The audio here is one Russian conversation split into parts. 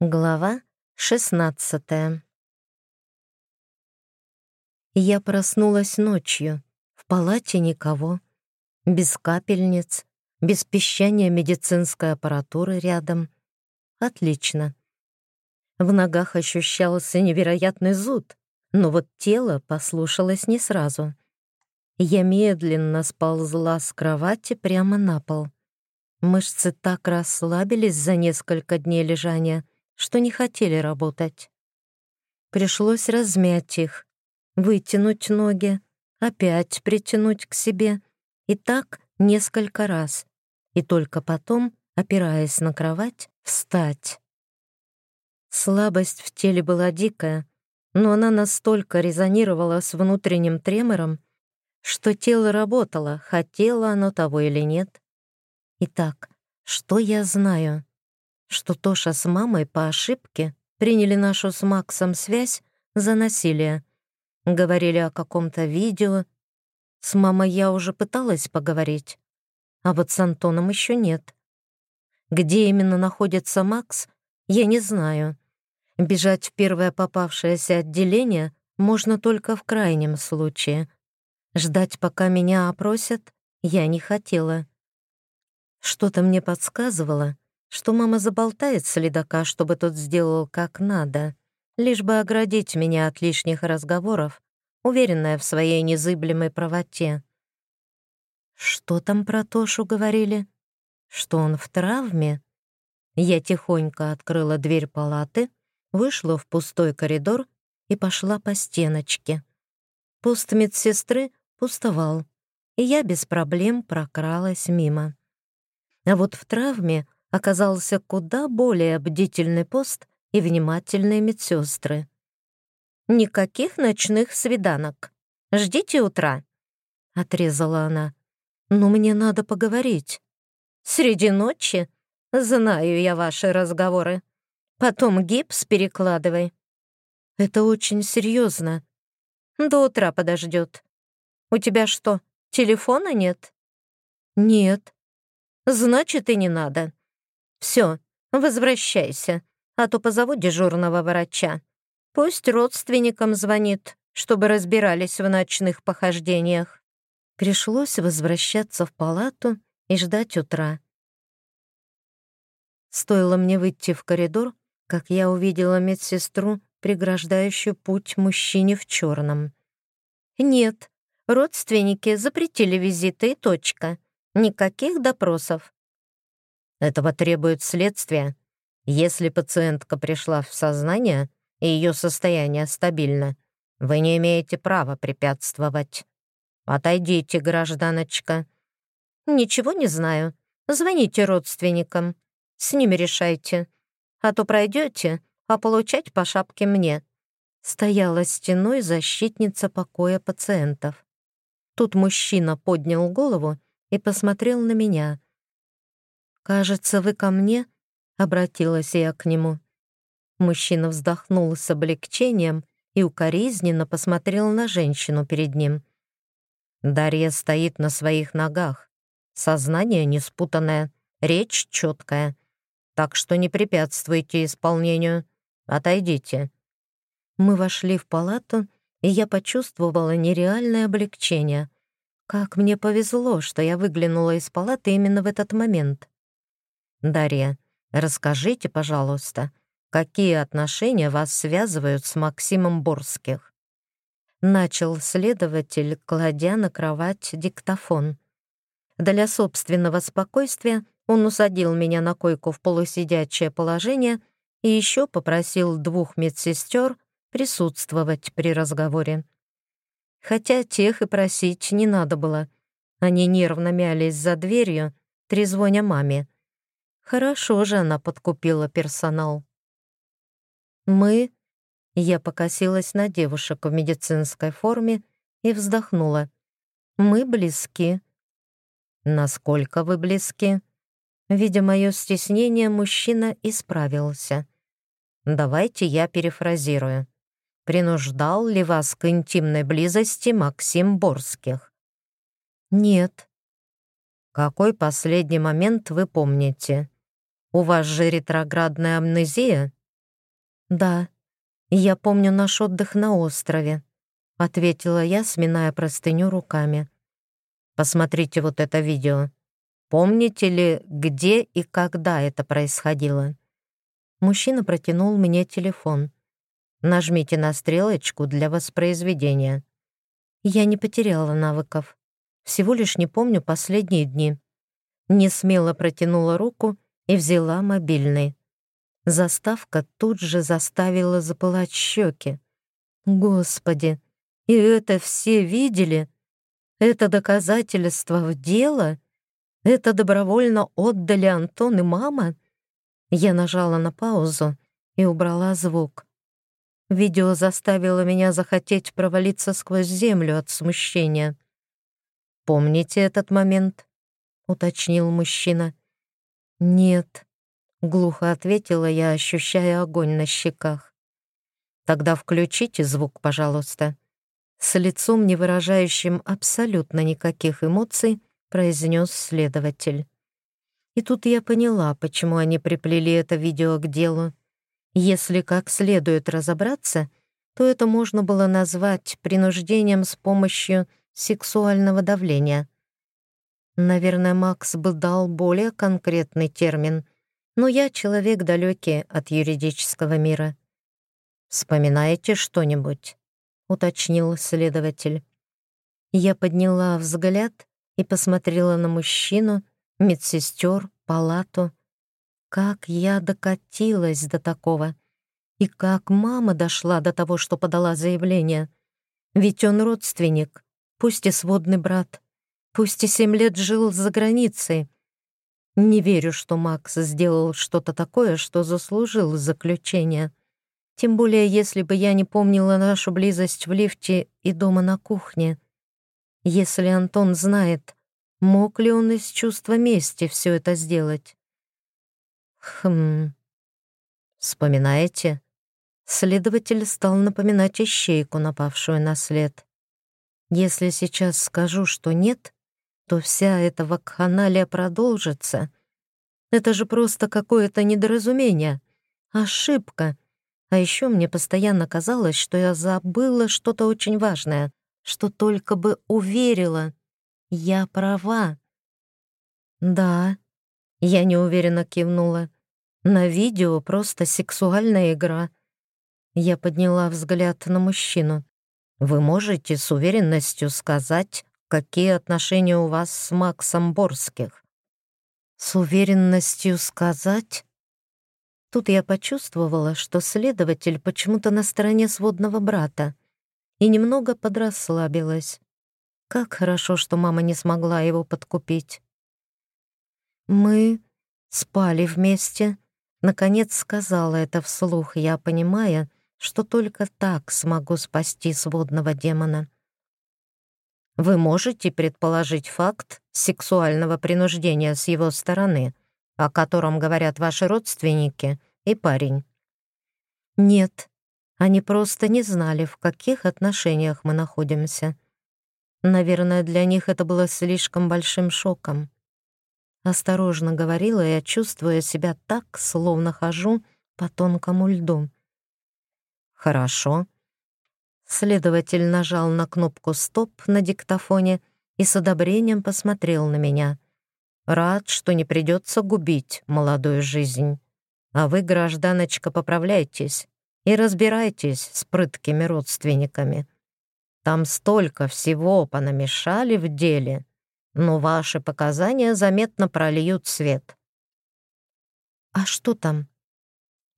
Глава 16 Я проснулась ночью. В палате никого. Без капельниц, без пищания медицинской аппаратуры рядом. Отлично. В ногах ощущался невероятный зуд, но вот тело послушалось не сразу. Я медленно сползла с кровати прямо на пол. Мышцы так расслабились за несколько дней лежания — что не хотели работать. Пришлось размять их, вытянуть ноги, опять притянуть к себе, и так несколько раз, и только потом, опираясь на кровать, встать. Слабость в теле была дикая, но она настолько резонировала с внутренним тремором, что тело работало, хотело оно того или нет. Итак, что я знаю? Что Тоша с мамой по ошибке приняли нашу с Максом связь за насилие. Говорили о каком-то видео. С мамой я уже пыталась поговорить, а вот с Антоном еще нет. Где именно находится Макс, я не знаю. Бежать в первое попавшееся отделение можно только в крайнем случае. Ждать, пока меня опросят, я не хотела. Что-то мне подсказывало, что мама заболтает следака, чтобы тот сделал как надо, лишь бы оградить меня от лишних разговоров, уверенная в своей незыблемой правоте. Что там про Тошу говорили? Что он в травме? Я тихонько открыла дверь палаты, вышла в пустой коридор и пошла по стеночке. Пуст медсестры пустовал, и я без проблем прокралась мимо. А вот в травме — оказался куда более бдительный пост и внимательные медсестры. «Никаких ночных свиданок. Ждите утра», — отрезала она. «Но мне надо поговорить. Среди ночи? Знаю я ваши разговоры. Потом гипс перекладывай». «Это очень серьезно. До утра подождет. У тебя что, телефона нет?» «Нет». «Значит, и не надо. Все, возвращайся, а то позову дежурного врача. Пусть родственникам звонит, чтобы разбирались в ночных похождениях. Пришлось возвращаться в палату и ждать утра. Стоило мне выйти в коридор, как я увидела медсестру, преграждающую путь мужчине в черном. «Нет, родственники запретили визиты и точка. Никаких допросов. Этого требует следствие. Если пациентка пришла в сознание и ее состояние стабильно, вы не имеете права препятствовать. Отойдите, гражданочка. Ничего не знаю. Звоните родственникам. С ними решайте. А то пройдете, а получать по шапке мне. Стояла стеной защитница покоя пациентов. Тут мужчина поднял голову и посмотрел на меня — «Кажется, вы ко мне?» — обратилась я к нему. Мужчина вздохнул с облегчением и укоризненно посмотрел на женщину перед ним. Дарья стоит на своих ногах. Сознание не спутанное, речь четкая. Так что не препятствуйте исполнению. Отойдите. Мы вошли в палату, и я почувствовала нереальное облегчение. Как мне повезло, что я выглянула из палаты именно в этот момент. Дарья, расскажите, пожалуйста, какие отношения вас связывают с Максимом Борских?» Начал следователь, кладя на кровать диктофон. Для собственного спокойствия он усадил меня на койку в полусидячее положение и еще попросил двух медсестер присутствовать при разговоре. Хотя тех и просить не надо было. Они нервно мялись за дверью, трезвоня маме. Хорошо же она подкупила персонал. Мы... Я покосилась на девушек в медицинской форме и вздохнула. Мы близки. Насколько вы близки? Видя мое стеснение, мужчина исправился. Давайте я перефразирую. Принуждал ли вас к интимной близости Максим Борских? Нет. Какой последний момент вы помните? У вас же ретроградная амнезия, Да, я помню наш отдых на острове, ответила я, сминая простыню руками. Посмотрите вот это видео. Помните ли, где и когда это происходило? Мужчина протянул мне телефон. Нажмите на стрелочку для воспроизведения. Я не потеряла навыков. Всего лишь не помню последние дни. Не смело протянула руку и взяла мобильный. Заставка тут же заставила запылать щеки. Господи, и это все видели? Это доказательство в дело? Это добровольно отдали Антон и мама? Я нажала на паузу и убрала звук. Видео заставило меня захотеть провалиться сквозь землю от смущения. «Помните этот момент?» — уточнил мужчина. «Нет», — глухо ответила я, ощущая огонь на щеках. «Тогда включите звук, пожалуйста». С лицом, не выражающим абсолютно никаких эмоций, произнес следователь. И тут я поняла, почему они приплели это видео к делу. Если как следует разобраться, то это можно было назвать принуждением с помощью сексуального давления. Наверное, Макс бы дал более конкретный термин, но я человек далекий от юридического мира. «Вспоминаете что-нибудь?» — уточнил следователь. Я подняла взгляд и посмотрела на мужчину, медсестер, палату. Как я докатилась до такого? И как мама дошла до того, что подала заявление? Ведь он родственник, пусть и сводный брат, пусть и семь лет жил за границей. Не верю, что Макс сделал что-то такое, что заслужил заключение. Тем более, если бы я не помнила нашу близость в лифте и дома на кухне. Если Антон знает, Мог ли он из чувства мести все это сделать? Хм. Вспоминаете? Следователь стал напоминать ищейку, напавшую на след. Если сейчас скажу, что нет, то вся эта вакханалия продолжится. Это же просто какое-то недоразумение, ошибка. А еще мне постоянно казалось, что я забыла что-то очень важное, что только бы уверила, я права. Да, я неуверенно кивнула. На видео просто сексуальная игра. Я подняла взгляд на мужчину. Вы можете с уверенностью сказать, какие отношения у вас с Максом Борских? С уверенностью сказать? Тут я почувствовала, что следователь почему-то на стороне сводного брата и немного подрасслабилась. Как хорошо, что мама не смогла его подкупить. Мы спали вместе. Наконец сказала это вслух, я понимая, что только так смогу спасти сводного демона. Вы можете предположить факт сексуального принуждения с его стороны, о котором говорят ваши родственники и парень? Нет, они просто не знали, в каких отношениях мы находимся. Наверное, для них это было слишком большим шоком. Осторожно говорила я, чувствуя себя так, словно хожу по тонкому льду. «Хорошо». Следователь нажал на кнопку «Стоп» на диктофоне и с одобрением посмотрел на меня. «Рад, что не придется губить молодую жизнь. А вы, гражданочка, поправляйтесь и разбирайтесь с прыткими родственниками». Там столько всего понамешали в деле, но ваши показания заметно прольют свет. А что там?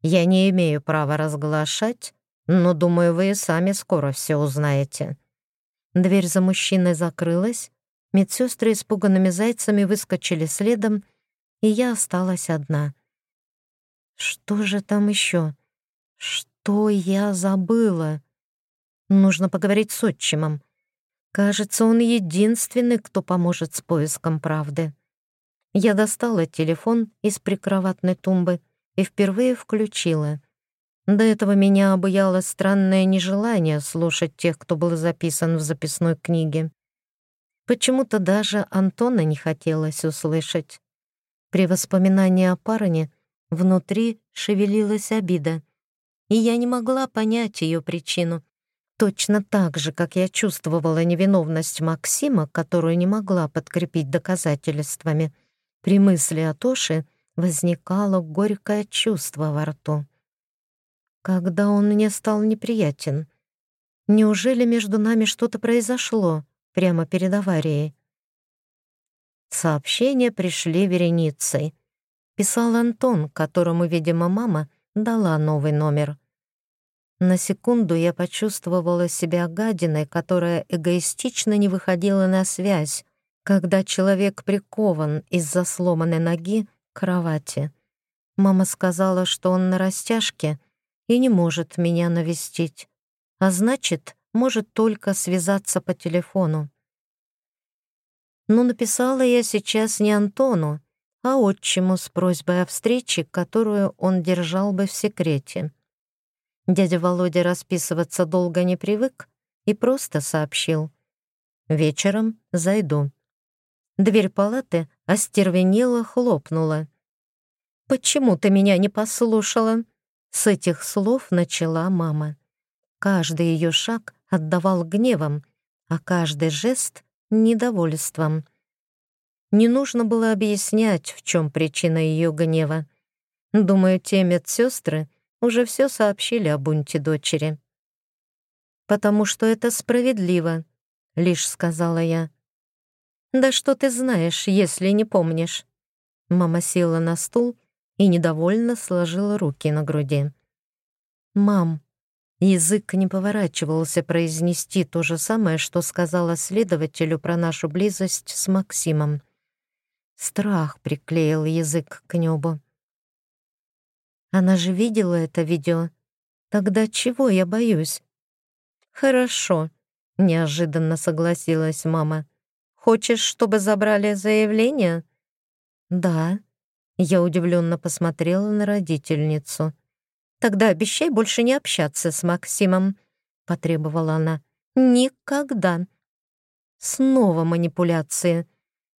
Я не имею права разглашать, но думаю, вы и сами скоро все узнаете. Дверь за мужчиной закрылась, медсестры испуганными зайцами выскочили следом, и я осталась одна. Что же там еще? Что я забыла? Нужно поговорить с отчимом. Кажется, он единственный, кто поможет с поиском правды. Я достала телефон из прикроватной тумбы и впервые включила. До этого меня обуяло странное нежелание слушать тех, кто был записан в записной книге. Почему-то даже Антона не хотелось услышать. При воспоминании о парне внутри шевелилась обида. и я не могла понять ее причину. Точно так же, как я чувствовала невиновность Максима, которую не могла подкрепить доказательствами. При мысли о Тоше возникало горькое чувство во рту. Когда он мне стал неприятен? Неужели между нами что-то произошло прямо перед аварией? Сообщения пришли вереницей. Писал Антон, которому, видимо, мама дала новый номер. На секунду я почувствовала себя гадиной, которая эгоистично не выходила на связь, когда человек прикован из-за сломанной ноги к кровати. Мама сказала, что он на растяжке и не может меня навестить, а значит, может только связаться по телефону. Но написала я сейчас не Антону, а отчиму с просьбой о встрече, которую он держал бы в секрете. Дядя Володя расписываться долго не привык и просто сообщил. «Вечером зайду». Дверь палаты остервенела, хлопнула. «Почему ты меня не послушала?» С этих слов начала мама. Каждый ее шаг отдавал гневом, а каждый жест — недовольством. Не нужно было объяснять, в чем причина ее гнева. Думаю, те медсестры уже все сообщили о бунте дочери. «Потому что это справедливо», — лишь сказала я. «Да что ты знаешь, если не помнишь?» Мама села на стул и недовольно сложила руки на груди. «Мам», язык не поворачивался произнести то же самое, что сказала следователю про нашу близость с Максимом. Страх приклеил язык к небу. Она же видела это видео. Тогда чего я боюсь? Хорошо, неожиданно согласилась мама. Хочешь, чтобы забрали заявление? Да. Я удивленно посмотрела на родительницу. Тогда обещай больше не общаться с Максимом, потребовала она. Никогда. Снова манипуляции.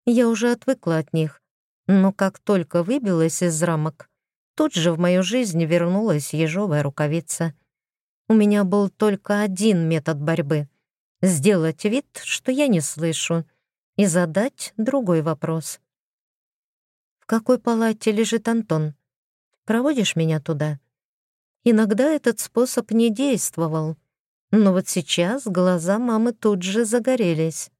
Я уже отвыкла от них. Но как только выбилась из рамок, Тут же в мою жизнь вернулась ежовая рукавица. У меня был только один метод борьбы — сделать вид, что я не слышу, и задать другой вопрос. «В какой палате лежит Антон? Проводишь меня туда?» Иногда этот способ не действовал, но вот сейчас глаза мамы тут же загорелись.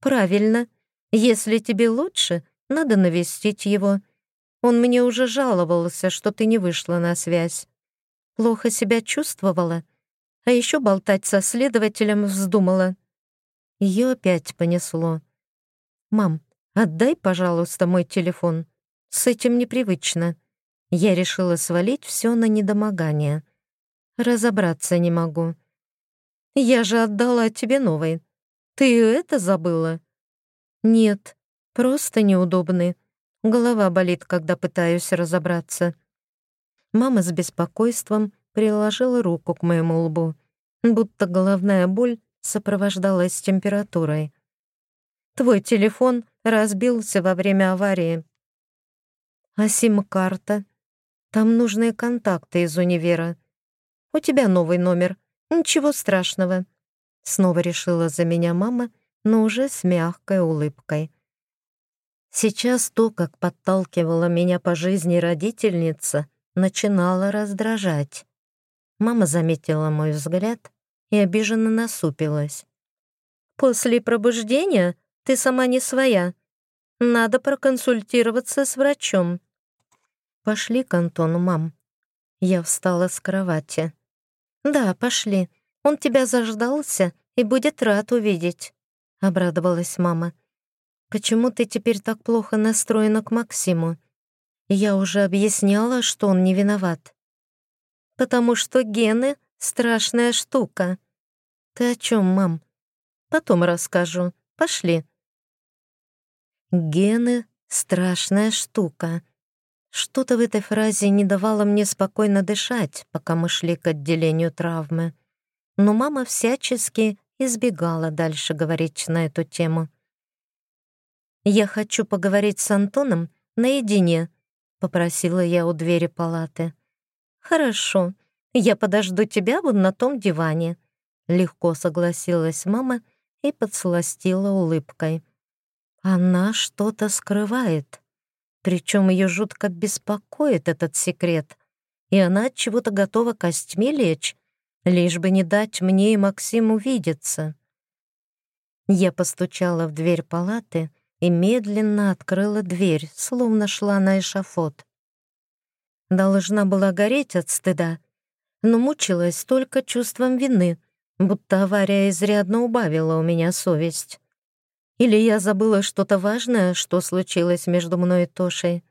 «Правильно. Если тебе лучше, надо навестить его он мне уже жаловался, что ты не вышла на связь. Плохо себя чувствовала, а еще болтать со следователем вздумала. Ее опять понесло. «Мам, отдай, пожалуйста, мой телефон. С этим непривычно». Я решила свалить все на недомогание. Разобраться не могу. «Я же отдала тебе новый. Ты это забыла?» «Нет, просто неудобный. Голова болит, когда пытаюсь разобраться. Мама с беспокойством приложила руку к моему лбу, будто головная боль сопровождалась температурой. «Твой телефон разбился во время аварии». «А сим-карта? Там нужные контакты из универа. У тебя новый номер. Ничего страшного». Снова решила за меня мама, но уже с мягкой улыбкой. Сейчас то, как подталкивала меня по жизни родительница, начинало раздражать. Мама заметила мой взгляд и обиженно насупилась. «После пробуждения ты сама не своя. Надо проконсультироваться с врачом». «Пошли к Антону, мам». Я встала с кровати. «Да, пошли. Он тебя заждался и будет рад увидеть», — обрадовалась мама. Почему ты теперь так плохо настроена к Максиму? Я уже объясняла, что он не виноват. Потому что гены — страшная штука. Ты о чем, мам? Потом расскажу. Пошли. Гены — страшная штука. Что-то в этой фразе не давало мне спокойно дышать, пока мы шли к отделению травмы. Но мама всячески избегала дальше говорить на эту тему. «Я хочу поговорить с Антоном наедине», — попросила я у двери палаты. «Хорошо. Я подожду тебя вот на том диване», — легко согласилась мама и подсластила улыбкой. Она что-то скрывает, причем ее жутко беспокоит этот секрет, и она от чего-то готова костьми лечь, лишь бы не дать мне и Максиму видеться. Я постучала в дверь палаты и медленно открыла дверь, словно шла на эшафот. Должна была гореть от стыда, но мучилась только чувством вины, будто авария изрядно убавила у меня совесть. Или я забыла что-то важное, что случилось между мной и Тошей.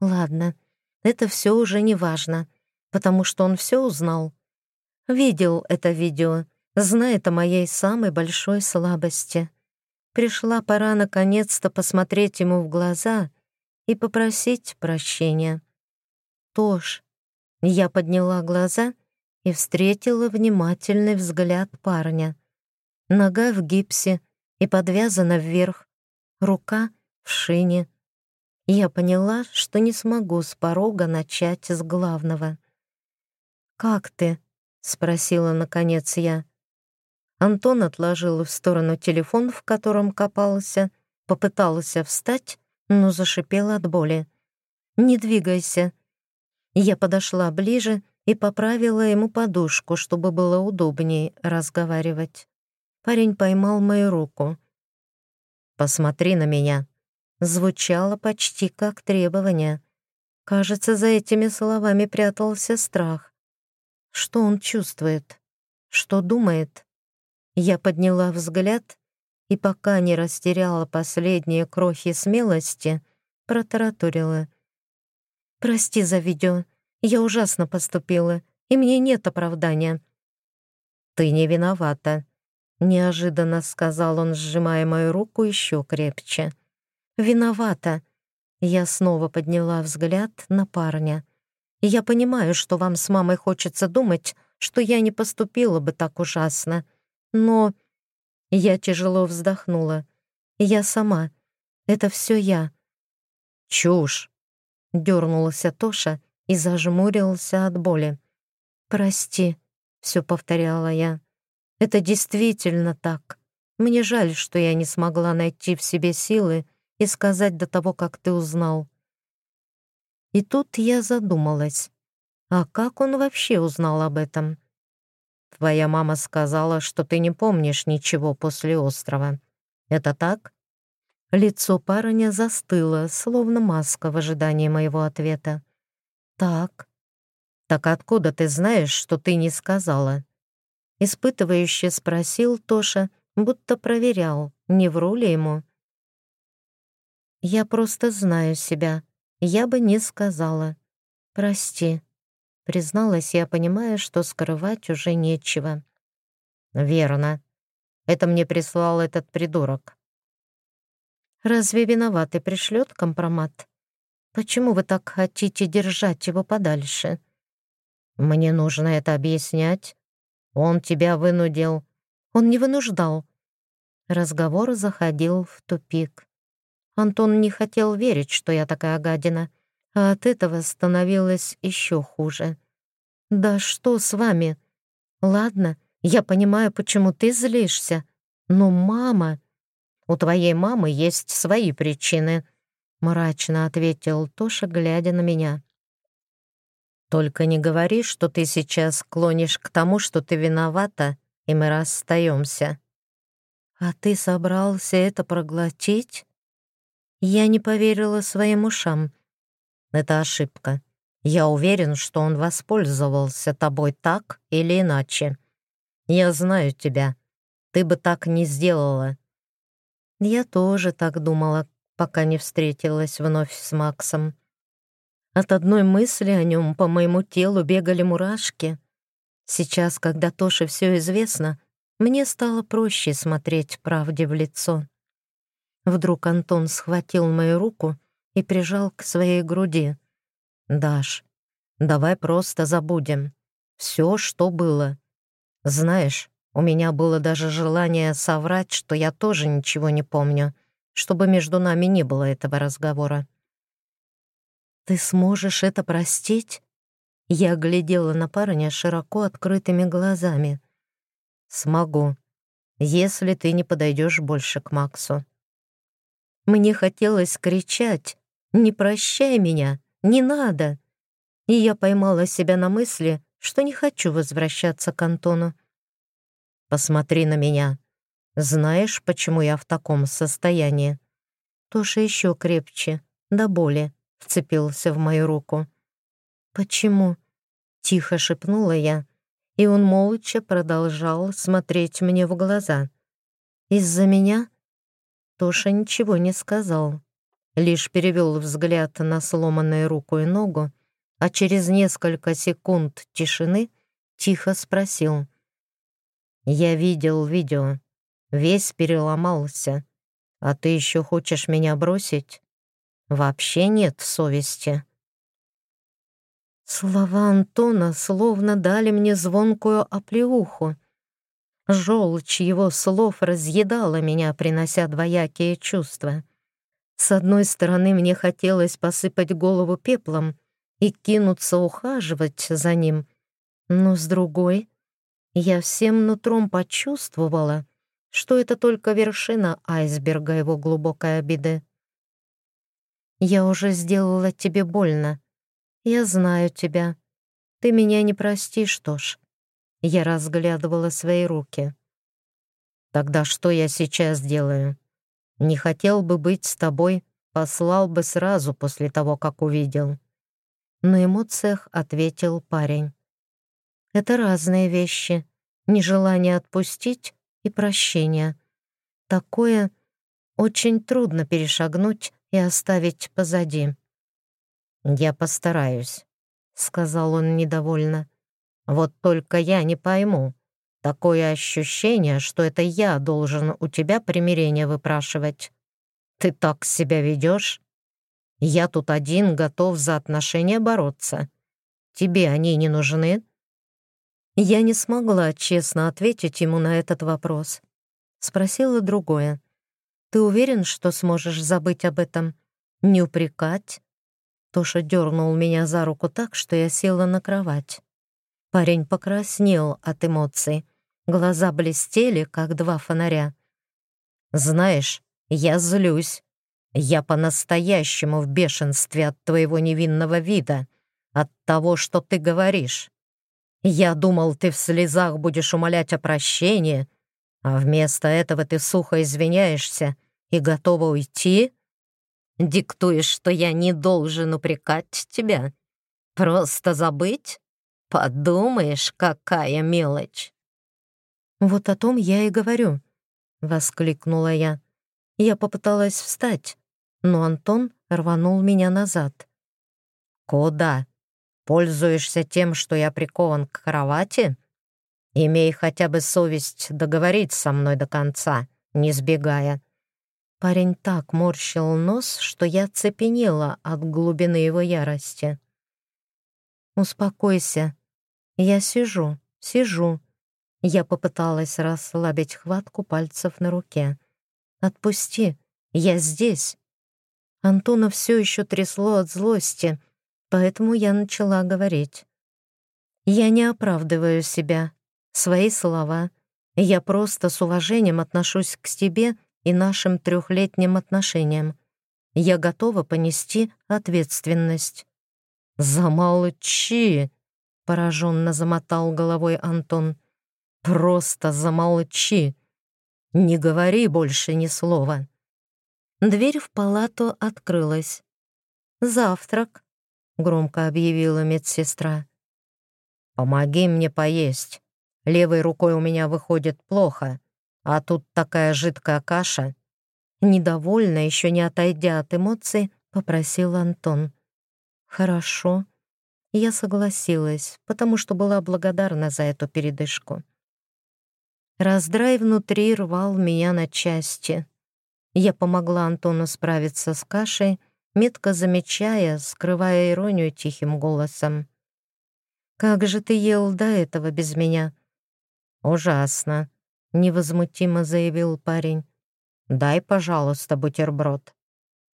Ладно, это все уже не важно, потому что он все узнал. Видел это видео, знает о моей самой большой слабости. Пришла пора наконец-то посмотреть ему в глаза и попросить прощения. Тош, я подняла глаза и встретила внимательный взгляд парня. Нога в гипсе и подвязана вверх, рука в шине. Я поняла, что не смогу с порога начать с главного. «Как ты?» — спросила наконец я. Антон отложил в сторону телефон, в котором копался, попытался встать, но зашипел от боли. «Не двигайся». Я подошла ближе и поправила ему подушку, чтобы было удобнее разговаривать. Парень поймал мою руку. «Посмотри на меня». Звучало почти как требование. Кажется, за этими словами прятался страх. Что он чувствует? Что думает? Я подняла взгляд и, пока не растеряла последние крохи смелости, протараторила. «Прости за видео. Я ужасно поступила, и мне нет оправдания». «Ты не виновата», — неожиданно сказал он, сжимая мою руку еще крепче. «Виновата». Я снова подняла взгляд на парня. «Я понимаю, что вам с мамой хочется думать, что я не поступила бы так ужасно. Но я тяжело вздохнула. Я сама. Это все я. Чушь. Дернулся Тоша и зажмурился от боли. Прости, все повторяла я. Это действительно так. Мне жаль, что я не смогла найти в себе силы и сказать до того, как ты узнал. И тут я задумалась. А как он вообще узнал об этом? Твоя мама сказала, что ты не помнишь ничего после острова. Это так?» Лицо парня застыло, словно маска в ожидании моего ответа. «Так». «Так откуда ты знаешь, что ты не сказала?» Испытывающе спросил Тоша, будто проверял, не вру ли ему. «Я просто знаю себя. Я бы не сказала. Прости» призналась я, понимая, что скрывать уже нечего. «Верно. Это мне прислал этот придурок». «Разве виноватый пришлет компромат? Почему вы так хотите держать его подальше?» «Мне нужно это объяснять. Он тебя вынудил». «Он не вынуждал». Разговор заходил в тупик. Антон не хотел верить, что я такая гадина — а от этого становилось еще хуже. «Да что с вами? Ладно, я понимаю, почему ты злишься, но мама...» «У твоей мамы есть свои причины», — мрачно ответил Тоша, глядя на меня. «Только не говори, что ты сейчас клонишь к тому, что ты виновата, и мы расстаемся». «А ты собрался это проглотить?» Я не поверила своим ушам. Это ошибка. Я уверен, что он воспользовался тобой так или иначе. Я знаю тебя. Ты бы так не сделала. Я тоже так думала, пока не встретилась вновь с Максом. От одной мысли о нем по моему телу бегали мурашки. Сейчас, когда Тоше все известно, мне стало проще смотреть правде в лицо. Вдруг Антон схватил мою руку и прижал к своей груди. «Даш, давай просто забудем. Все, что было. Знаешь, у меня было даже желание соврать, что я тоже ничего не помню, чтобы между нами не было этого разговора. Ты сможешь это простить? Я глядела на парня широко открытыми глазами. «Смогу, если ты не подойдешь больше к Максу». Мне хотелось кричать «Не прощай меня! Не надо!» И я поймала себя на мысли, что не хочу возвращаться к Антону. «Посмотри на меня. Знаешь, почему я в таком состоянии?» Тоша еще крепче, до боли, вцепился в мою руку. «Почему?» — тихо шепнула я, и он молча продолжал смотреть мне в глаза. «Из-за меня?» Тоша ничего не сказал, лишь перевел взгляд на сломанную руку и ногу, а через несколько секунд тишины тихо спросил. «Я видел видео. Весь переломался. А ты еще хочешь меня бросить? Вообще нет совести». Слова Антона словно дали мне звонкую оплеуху. Желчь его слов разъедала меня, принося двоякие чувства. С одной стороны, мне хотелось посыпать голову пеплом и кинуться ухаживать за ним, но с другой, я всем нутром почувствовала, что это только вершина айсберга его глубокой обиды. «Я уже сделала тебе больно», «Я знаю тебя. Ты меня не простишь, что ж». Я разглядывала свои руки. «Тогда что я сейчас делаю? Не хотел бы быть с тобой, послал бы сразу после того, как увидел». На эмоциях ответил парень. «Это разные вещи. Нежелание отпустить и прощение. Такое очень трудно перешагнуть и оставить позади». «Я постараюсь», — сказал он недовольно. «Вот только я не пойму. Такое ощущение, что это я должен у тебя примирение выпрашивать. Ты так себя ведешь? Я тут один готов за отношения бороться. Тебе они не нужны?» Я не смогла честно ответить ему на этот вопрос. Спросила другое. «Ты уверен, что сможешь забыть об этом? Не упрекать, Тоша дернул меня за руку так, что я села на кровать. Парень покраснел от эмоций. Глаза блестели, как два фонаря. «Знаешь, я злюсь. Я по-настоящему в бешенстве от твоего невинного вида, от того, что ты говоришь. Я думал, ты в слезах будешь умолять о прощении, а вместо этого ты сухо извиняешься и готова уйти?» Диктуешь, что я не должен упрекать тебя? Просто забыть? Подумаешь, какая мелочь!» «Вот о том я и говорю», — воскликнула я. Я попыталась встать, но Антон рванул меня назад. «Куда? Пользуешься тем, что я прикован к кровати? Имей хотя бы совесть договорить со мной до конца, не сбегая. Парень так морщил нос, что я цепенела от глубины его ярости. «Успокойся. Я сижу, сижу». Я попыталась расслабить хватку пальцев на руке. «Отпусти, я здесь». Антона все еще трясло от злости, поэтому я начала говорить. «Я не оправдываю себя, свои слова. Я просто с уважением отношусь к тебе и нашим трехлетним отношениям. Я готова понести ответственность». «Замолчи!» — пораженно замотал головой Антон. «Просто замолчи! Не говори больше ни слова!» Дверь в палату открылась. «Завтрак», — громко объявила медсестра. «Помоги мне поесть. Левой рукой у меня выходит плохо. А тут такая жидкая каша. Недовольно, еще не отойдя от эмоций, попросил Антон. Хорошо. Я согласилась, потому что была благодарна за эту передышку. Раздрай внутри рвал меня на части. Я помогла Антону справиться с кашей, метко замечая, скрывая иронию тихим голосом. «Как же ты ел до этого без меня?» «Ужасно невозмутимо заявил парень. «Дай, пожалуйста, бутерброд».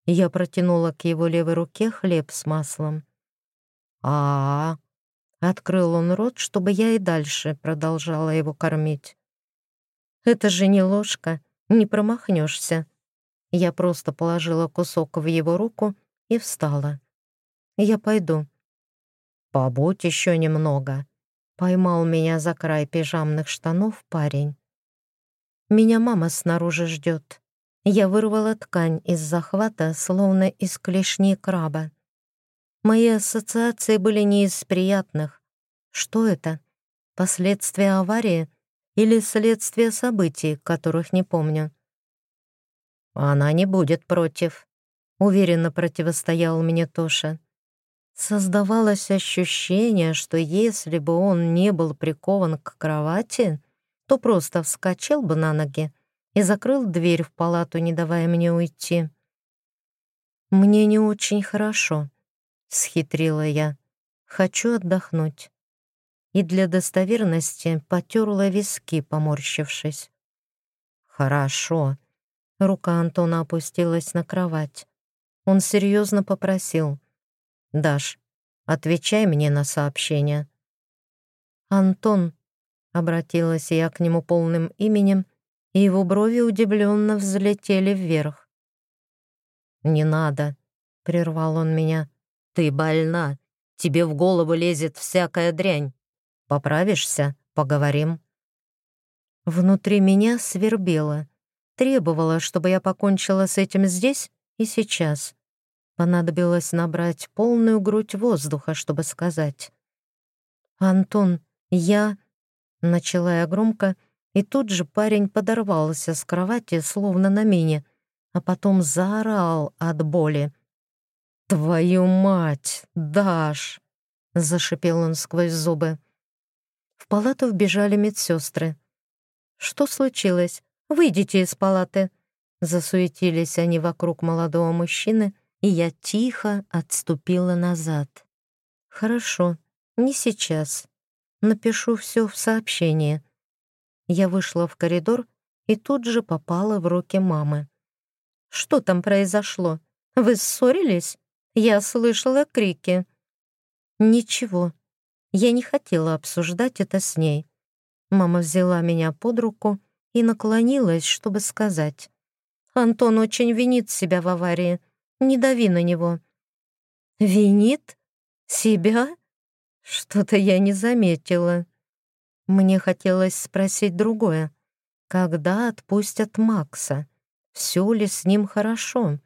Я протянула к его левой руке хлеб с маслом. а, -а, -а Открыл он рот, чтобы я и дальше продолжала его кормить. «Это же не ложка, не промахнешься». Я просто положила кусок в его руку и встала. «Я пойду». «Побудь еще немного», — поймал меня за край пижамных штанов парень. «Меня мама снаружи ждет». Я вырвала ткань из захвата, словно из клешни краба. Мои ассоциации были не из приятных. Что это? Последствия аварии или следствие событий, которых не помню? Она не будет против. Уверенно противостоял мне Тоша. Создавалось ощущение, что если бы он не был прикован к кровати, то просто вскочил бы на ноги и закрыл дверь в палату, не давая мне уйти. «Мне не очень хорошо», схитрила я. Хочу отдохнуть. И для достоверности потерла виски, поморщившись. Хорошо. Рука Антона опустилась на кровать. Он серьезно попросил. «Даш, отвечай мне на сообщение». «Антон», — обратилась я к нему полным именем, и его брови удивленно взлетели вверх. «Не надо», — прервал он меня. Ты больна. Тебе в голову лезет всякая дрянь. Поправишься? Поговорим». Внутри меня свербело. Требовала, чтобы я покончила с этим здесь и сейчас. Понадобилось набрать полную грудь воздуха, чтобы сказать. «Антон, я...» — начала я громко, и тут же парень подорвался с кровати, словно на мине, а потом заорал от боли. «Твою мать, Даш!» — зашипел он сквозь зубы. В палату вбежали медсестры. «Что случилось? Выйдите из палаты!» Засуетились они вокруг молодого мужчины, и я тихо отступила назад. «Хорошо, не сейчас. Напишу все в сообщении». Я вышла в коридор и тут же попала в руки мамы. «Что там произошло? Вы ссорились?» Я слышала крики. Ничего. Я не хотела обсуждать это с ней. Мама взяла меня под руку и наклонилась, чтобы сказать. «Антон очень винит себя в аварии. Не дави на него». «Винит? Себя?» Что-то я не заметила. Мне хотелось спросить другое. Когда отпустят Макса? Все ли с ним хорошо?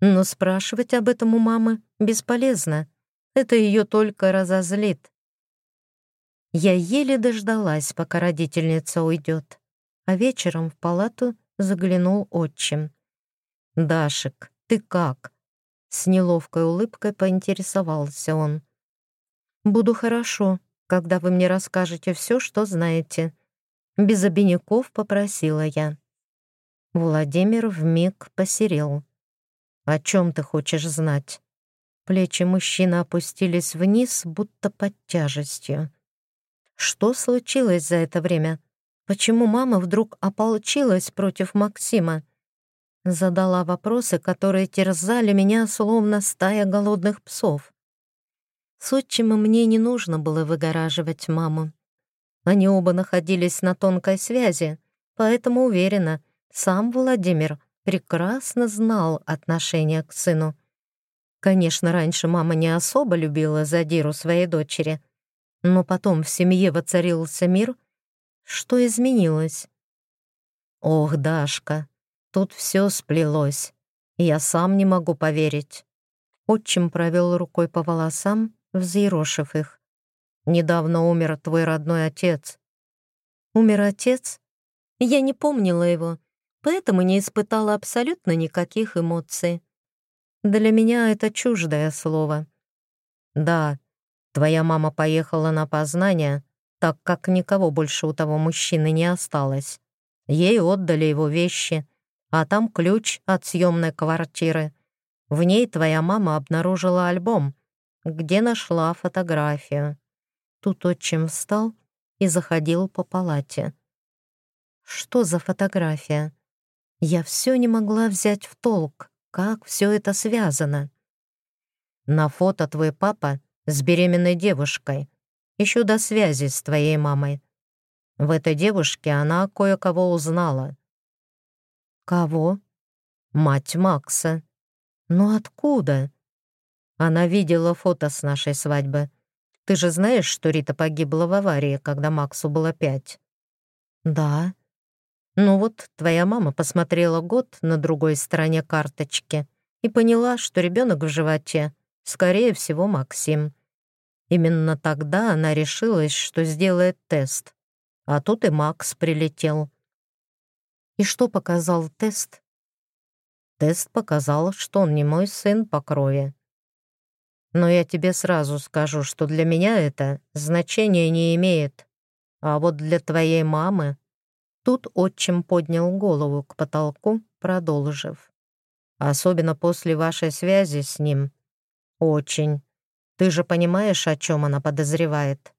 Но спрашивать об этом у мамы бесполезно. Это ее только разозлит. Я еле дождалась, пока родительница уйдет, а вечером в палату заглянул отчим. «Дашек, ты как?» С неловкой улыбкой поинтересовался он. «Буду хорошо, когда вы мне расскажете все, что знаете». Без обиняков попросила я. Владимир вмиг посерел. «О чем ты хочешь знать?» Плечи мужчины опустились вниз, будто под тяжестью. Что случилось за это время? Почему мама вдруг ополчилась против Максима? Задала вопросы, которые терзали меня, словно стая голодных псов. С отчимом мне не нужно было выгораживать маму. Они оба находились на тонкой связи, поэтому уверена, сам Владимир прекрасно знал отношение к сыну. Конечно, раньше мама не особо любила задиру своей дочери, но потом в семье воцарился мир. Что изменилось? Ох, Дашка, тут все сплелось. Я сам не могу поверить. Отчим провел рукой по волосам, взъерошив их. Недавно умер твой родной отец. Умер отец? Я не помнила его поэтому не испытала абсолютно никаких эмоций. Для меня это чуждое слово. Да, твоя мама поехала на познание, так как никого больше у того мужчины не осталось. Ей отдали его вещи, а там ключ от съемной квартиры. В ней твоя мама обнаружила альбом, где нашла фотографию. Тут отчим встал и заходил по палате. Что за фотография? Я все не могла взять в толк, как все это связано. На фото твой папа с беременной девушкой, еще до связи с твоей мамой. В этой девушке она кое-кого узнала. Кого? Мать Макса. Но откуда? Она видела фото с нашей свадьбы. Ты же знаешь, что Рита погибла в аварии, когда Максу было пять? Да. Ну вот, твоя мама посмотрела год на другой стороне карточки и поняла, что ребенок в животе, скорее всего, Максим. Именно тогда она решилась, что сделает тест. А тут и Макс прилетел. И что показал тест? Тест показал, что он не мой сын по крови. Но я тебе сразу скажу, что для меня это значения не имеет. А вот для твоей мамы Тут отчим поднял голову к потолку, продолжив. «Особенно после вашей связи с ним. Очень. Ты же понимаешь, о чем она подозревает?»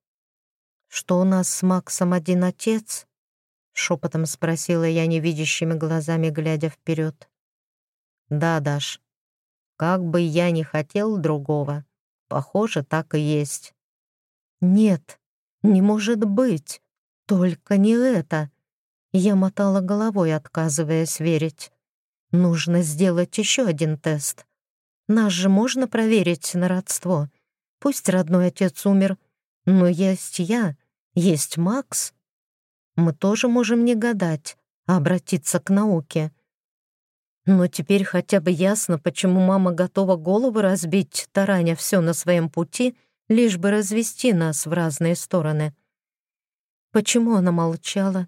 «Что у нас с Максом один отец?» — шепотом спросила я невидящими глазами, глядя вперед. «Да, Даш, как бы я ни хотел другого, похоже, так и есть». «Нет, не может быть, только не это!» Я мотала головой, отказываясь верить. Нужно сделать еще один тест. Нас же можно проверить на родство. Пусть родной отец умер, но есть я, есть Макс. Мы тоже можем не гадать, а обратиться к науке. Но теперь хотя бы ясно, почему мама готова голову разбить, тараня все на своем пути, лишь бы развести нас в разные стороны. Почему она молчала?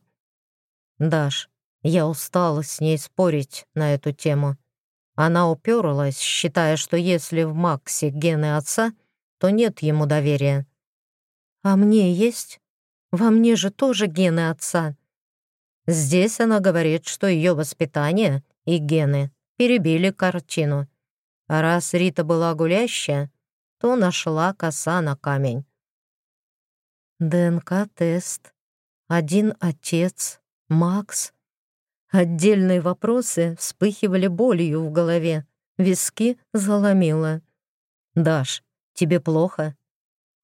«Даш, я устала с ней спорить на эту тему. Она уперлась, считая, что если в Максе гены отца, то нет ему доверия. А мне есть? Во мне же тоже гены отца. Здесь она говорит, что ее воспитание и гены перебили картину. Раз Рита была гулящая, то нашла коса на камень. ДНК-тест. Один отец, Макс. Отдельные вопросы вспыхивали болью в голове, виски заломило. «Даш, тебе плохо?»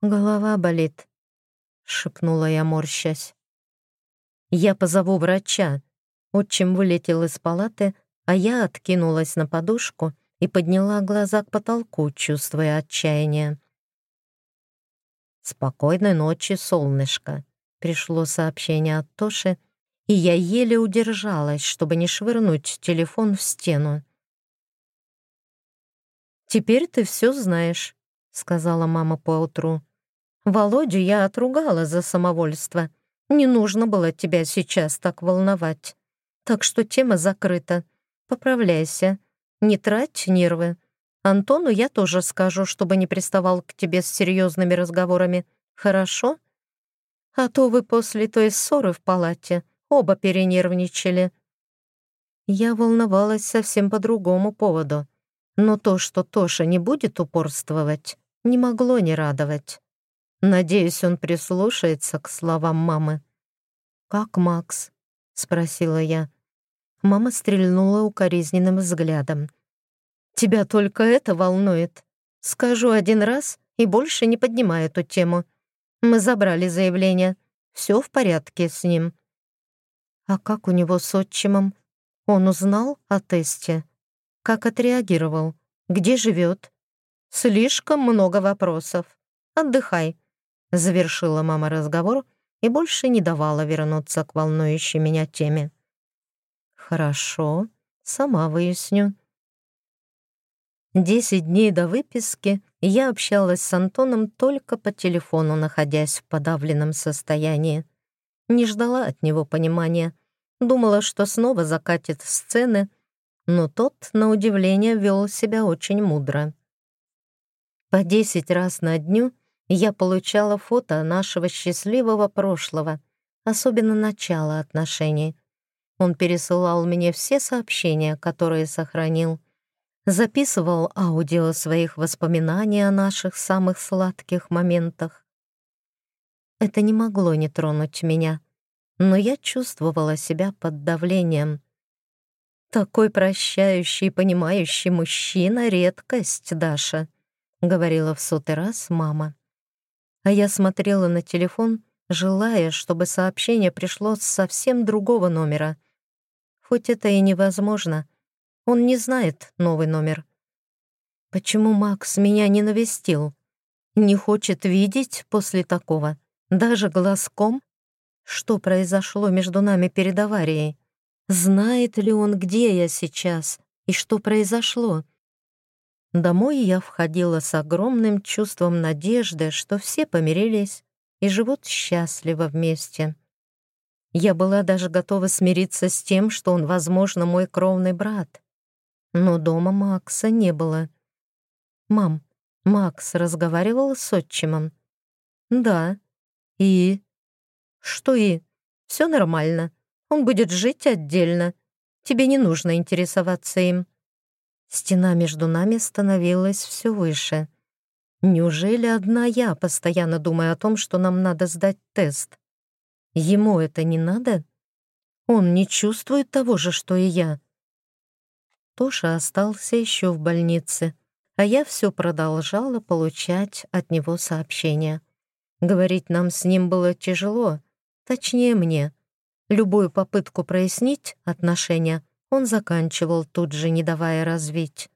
«Голова болит», — шепнула я, морщась. «Я позову врача». Отчим вылетел из палаты, а я откинулась на подушку и подняла глаза к потолку, чувствуя отчаяние. «Спокойной ночи, солнышко», — пришло сообщение от Тоши, — и я еле удержалась, чтобы не швырнуть телефон в стену. «Теперь ты все знаешь», — сказала мама поутру. «Володю я отругала за самовольство. Не нужно было тебя сейчас так волновать. Так что тема закрыта. Поправляйся. Не трать нервы. Антону я тоже скажу, чтобы не приставал к тебе с серьезными разговорами. Хорошо? А то вы после той ссоры в палате Оба перенервничали. Я волновалась совсем по другому поводу. Но то, что Тоша не будет упорствовать, не могло не радовать. Надеюсь, он прислушается к словам мамы. «Как Макс?» — спросила я. Мама стрельнула укоризненным взглядом. «Тебя только это волнует. Скажу один раз и больше не поднимай эту тему. Мы забрали заявление. Все в порядке с ним. А как у него с отчимом? Он узнал о тесте? Как отреагировал? Где живет? Слишком много вопросов. Отдыхай. Завершила мама разговор и больше не давала вернуться к волнующей меня теме. Хорошо, сама выясню. Десять дней до выписки я общалась с Антоном только по телефону, находясь в подавленном состоянии. Не ждала от него понимания, Думала, что снова закатит сцены, но тот, на удивление, вел себя очень мудро. По десять раз на дню я получала фото нашего счастливого прошлого, особенно начала отношений. Он пересылал мне все сообщения, которые сохранил, записывал аудио своих воспоминаний о наших самых сладких моментах. Это не могло не тронуть меня но я чувствовала себя под давлением. Такой прощающий и понимающий мужчина — редкость, Даша. — говорила в сотый раз мама. А я смотрела на телефон, желая, чтобы сообщение пришло с совсем другого номера. Хоть это и невозможно, он не знает новый номер. Почему Макс меня не навестил? Не хочет видеть после такого? Даже глазком? Что произошло между нами перед аварией? Знает ли он, где я сейчас и что произошло? Домой я входила с огромным чувством надежды, что все помирились и живут счастливо вместе. Я была даже готова смириться с тем, что он, возможно, мой кровный брат. Но дома Макса не было. «Мам, Макс разговаривал с отчимом?» «Да». «И?» «Что и?» «Все нормально. Он будет жить отдельно. Тебе не нужно интересоваться им». Стена между нами становилась все выше. Неужели одна я постоянно думаю о том, что нам надо сдать тест? Ему это не надо? Он не чувствует того же, что и я. Тоша остался еще в больнице, а я все продолжала получать от него сообщения. Говорить нам с ним было тяжело, точнее мне. Любую попытку прояснить отношения он заканчивал тут же, не давая развить.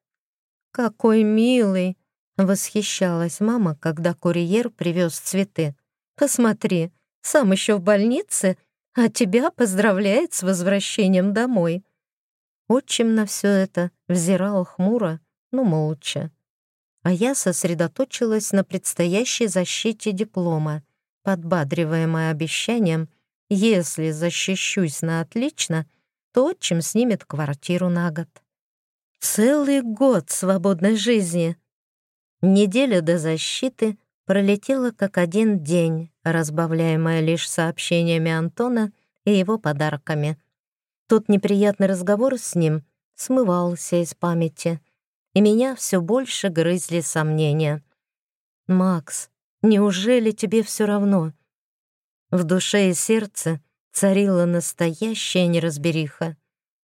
«Какой милый!» — восхищалась мама, когда курьер привез цветы. «Посмотри, сам еще в больнице, а тебя поздравляет с возвращением домой». Отчим на все это взирал хмуро, но молча. А я сосредоточилась на предстоящей защите диплома, подбадриваемая обещанием, если защищусь на отлично, то отчим снимет квартиру на год. Целый год свободной жизни. Неделя до защиты пролетела как один день, разбавляемая лишь сообщениями Антона и его подарками. Тот неприятный разговор с ним смывался из памяти, и меня все больше грызли сомнения. «Макс, неужели тебе все равно?» В душе и сердце царила настоящая неразбериха.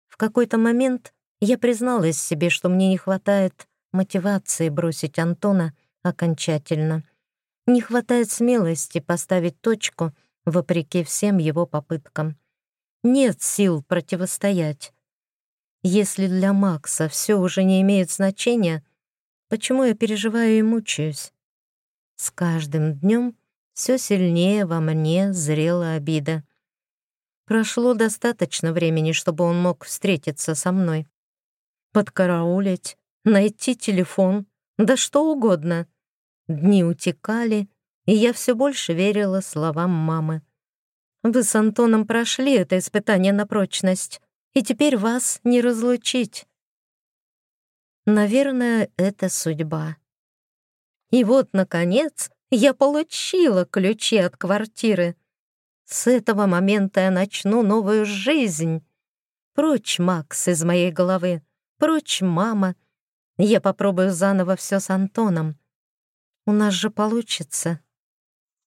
В какой-то момент я призналась себе, что мне не хватает мотивации бросить Антона окончательно. Не хватает смелости поставить точку вопреки всем его попыткам. Нет сил противостоять. Если для Макса все уже не имеет значения, почему я переживаю и мучаюсь? С каждым днем все сильнее во мне зрела обида. Прошло достаточно времени, чтобы он мог встретиться со мной. Подкараулить, найти телефон, да что угодно. Дни утекали, и я все больше верила словам мамы. Вы с Антоном прошли это испытание на прочность, и теперь вас не разлучить. Наверное, это судьба. И вот, наконец, я получила ключи от квартиры. С этого момента я начну новую жизнь. Прочь, Макс, из моей головы. Прочь, мама. Я попробую заново все с Антоном. У нас же получится,